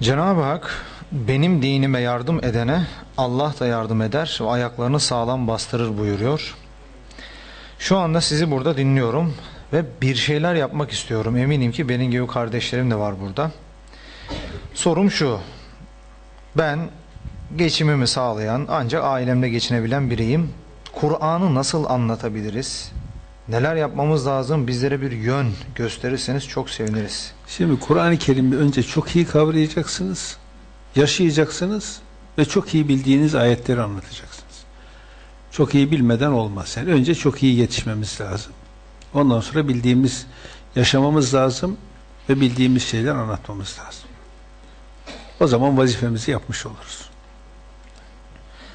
Cenab-ı Hak benim dinime yardım edene Allah da yardım eder ve ayaklarını sağlam bastırır buyuruyor. Şu anda sizi burada dinliyorum ve bir şeyler yapmak istiyorum. Eminim ki benim gibi kardeşlerim de var burada. Sorum şu. Ben geçimimi sağlayan ancak ailemle geçinebilen biriyim. Kur'an'ı nasıl anlatabiliriz? Neler yapmamız lazım? Bizlere bir yön gösterirseniz çok seviniriz. Şimdi Kur'an-ı Kerim'i önce çok iyi kavrayacaksınız, yaşayacaksınız ve çok iyi bildiğiniz ayetleri anlatacaksınız. Çok iyi bilmeden olmaz. Yani önce çok iyi yetişmemiz lazım. Ondan sonra bildiğimiz, yaşamamız lazım ve bildiğimiz şeyler anlatmamız lazım. O zaman vazifemizi yapmış oluruz.